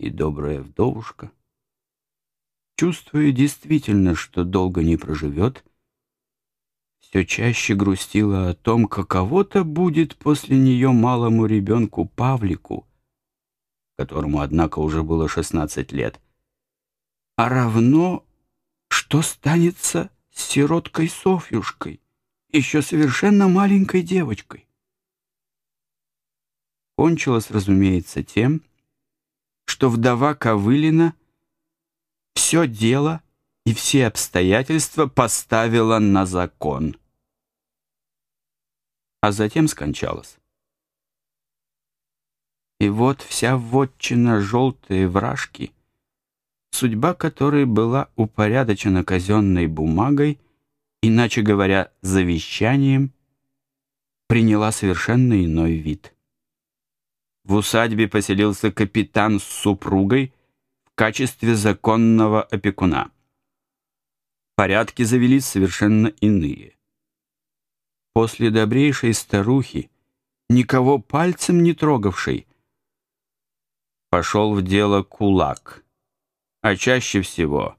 и добрая вдовушка, чувствуя действительно, что долго не проживет, все чаще грустила о том, каково-то будет после нее малому ребенку Павлику, которому, однако, уже было 16 лет, а равно, что станется с сироткой Софьюшкой, еще совершенно маленькой девочкой. Кончилось, разумеется, тем, что вдова Ковылина все дело и все обстоятельства поставила на закон, а затем скончалась. И вот вся вотчина желтые вражки, судьба которой была упорядочена казенной бумагой, иначе говоря, завещанием, приняла совершенно иной вид. В усадьбе поселился капитан с супругой в качестве законного опекуна. Порядки завелись совершенно иные. После добрейшей старухи, никого пальцем не трогавшей, пошел в дело кулак, а чаще всего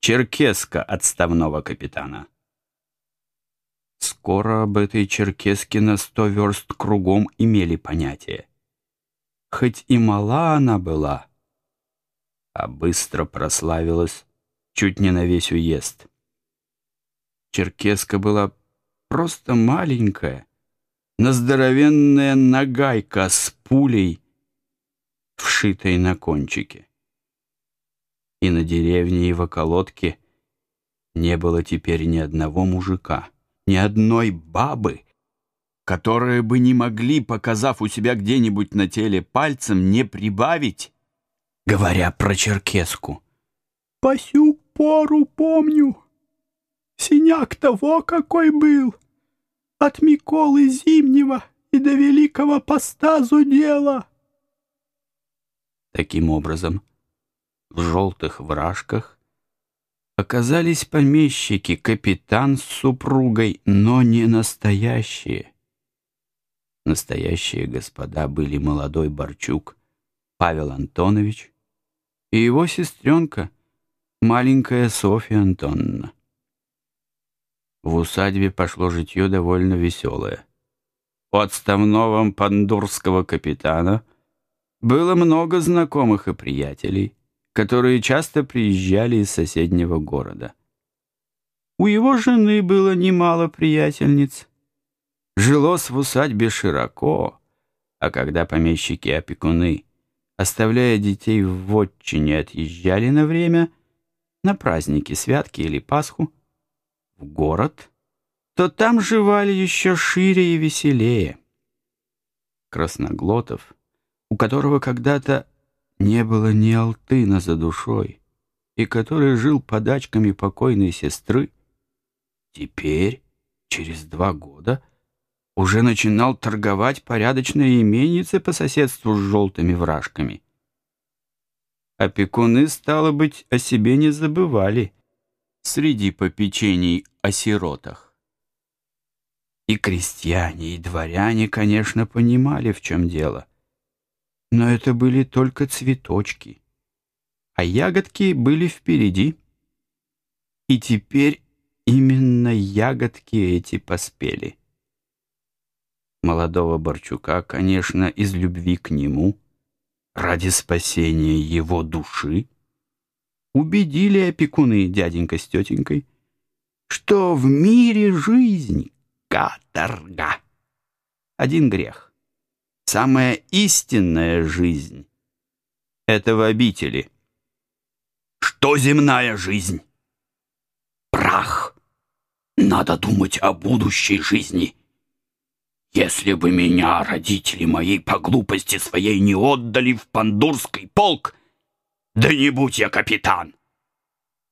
черкеска отставного капитана. Скоро об этой черкеске на сто верст кругом имели понятие. Хоть и мала она была, а быстро прославилась чуть не на весь уезд. Черкеска была просто маленькая, на здоровенная нагайка с пулей, вшитой на кончике. И на деревне и в околотке не было теперь ни одного мужика, ни одной бабы, которые бы не могли, показав у себя где-нибудь на теле пальцем, не прибавить, говоря про черкеску. «По сю пору помню, синяк того какой был, от Миколы Зимнего и до Великого Поста зудела». Таким образом, в желтых вражках оказались помещики, капитан с супругой, но не настоящие. Настоящие господа были молодой Борчук, Павел Антонович и его сестренка, маленькая Софья Антоновна. В усадьбе пошло житье довольно веселое. У отставного пандурского капитана — было много знакомых и приятелей, которые часто приезжали из соседнего города. У его жены было немало приятельниц. Жилось в усадьбе широко, а когда помещики-опекуны, оставляя детей в вотчине, отъезжали на время, на праздники, святки или Пасху, в город, то там жевали еще шире и веселее. Красноглотов — у которого когда-то не было ни алтына за душой, и который жил подачками покойной сестры, теперь, через два года, уже начинал торговать порядочной именнице по соседству с желтыми вражками. Опекуны, стало быть, о себе не забывали среди попечений о сиротах. И крестьяне, и дворяне, конечно, понимали, в чем дело — но это были только цветочки, а ягодки были впереди. И теперь именно ягодки эти поспели. Молодого Борчука, конечно, из любви к нему, ради спасения его души, убедили опекуны дяденька с тетенькой, что в мире жизнь — каторга. Один грех самая истинная жизнь — это в обители. Что земная жизнь? Прах. Надо думать о будущей жизни. Если бы меня родители моей по глупости своей не отдали в пандурский полк, да не будь я капитан,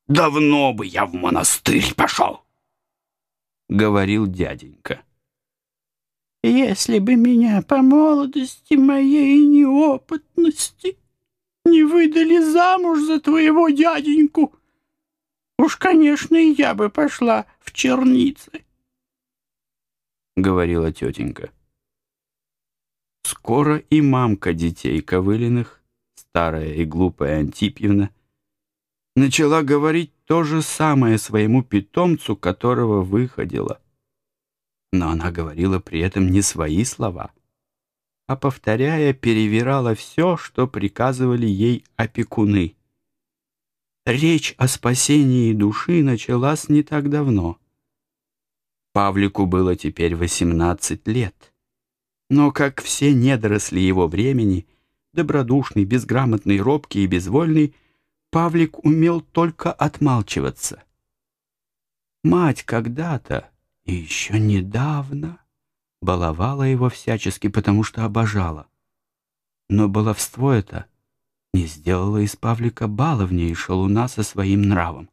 давно бы я в монастырь пошел, — говорил дяденька. Если бы меня по молодости моей неопытности не выдали замуж за твоего дяденьку, уж, конечно, и я бы пошла в черницы, — говорила тетенька. Скоро и мамка детей Ковылиных старая и глупая Антипьевна, начала говорить то же самое своему питомцу, которого выходила. Но она говорила при этом не свои слова, а, повторяя, перевирала все, что приказывали ей опекуны. Речь о спасении души началась не так давно. Павлику было теперь 18 лет. Но, как все недоросли его времени, добродушный, безграмотный, робкий и безвольный, Павлик умел только отмалчиваться. Мать когда-то и еще недавно баловала его всячески, потому что обожала. Но баловство это не сделало из Павлика баловня и шалуна со своим нравом.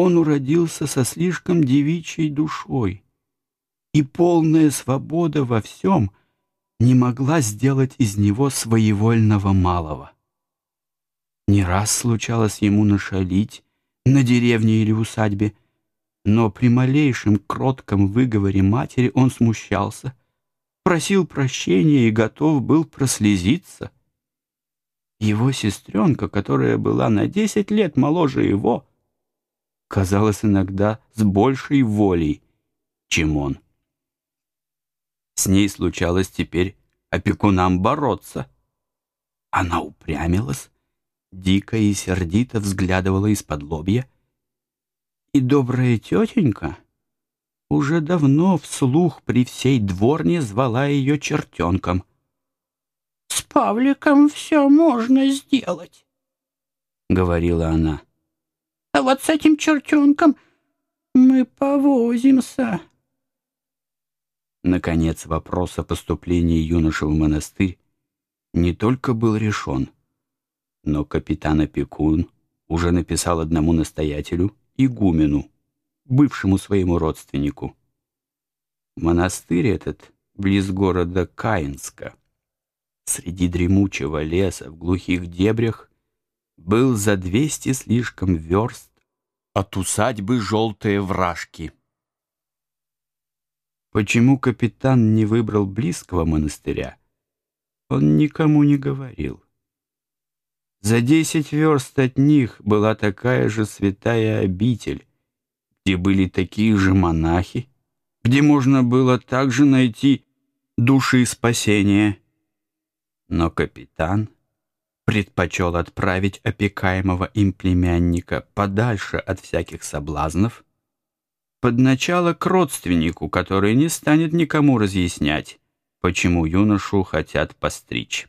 Он уродился со слишком девичьей душой, и полная свобода во всем не могла сделать из него своевольного малого. Не раз случалось ему нашалить на деревне или усадьбе, но при малейшем кротком выговоре матери он смущался, просил прощения и готов был прослезиться. Его сестренка, которая была на десять лет моложе его, казалась иногда с большей волей, чем он. С ней случалось теперь опекунам бороться. Она упрямилась, дико и сердито взглядывала из-под лобья, и добрая тетенька уже давно вслух при всей дворне звала ее чертенком. «С Павликом все можно сделать», — говорила она. «А вот с этим чертенком мы повозимся». Наконец вопрос о поступлении юноши в монастырь не только был решен, но капитан Опекун уже написал одному настоятелю, игумену, бывшему своему родственнику. Монастырь этот близ города Каинска, среди дремучего леса в глухих дебрях, был за двести слишком верст от усадьбы «Желтые вражки». Почему капитан не выбрал близкого монастыря, он никому не говорил. За десять верст от них была такая же святая обитель, где были такие же монахи, где можно было также найти души спасения. Но капитан предпочел отправить опекаемого им племянника подальше от всяких соблазнов, под начало к родственнику, который не станет никому разъяснять, почему юношу хотят постричь.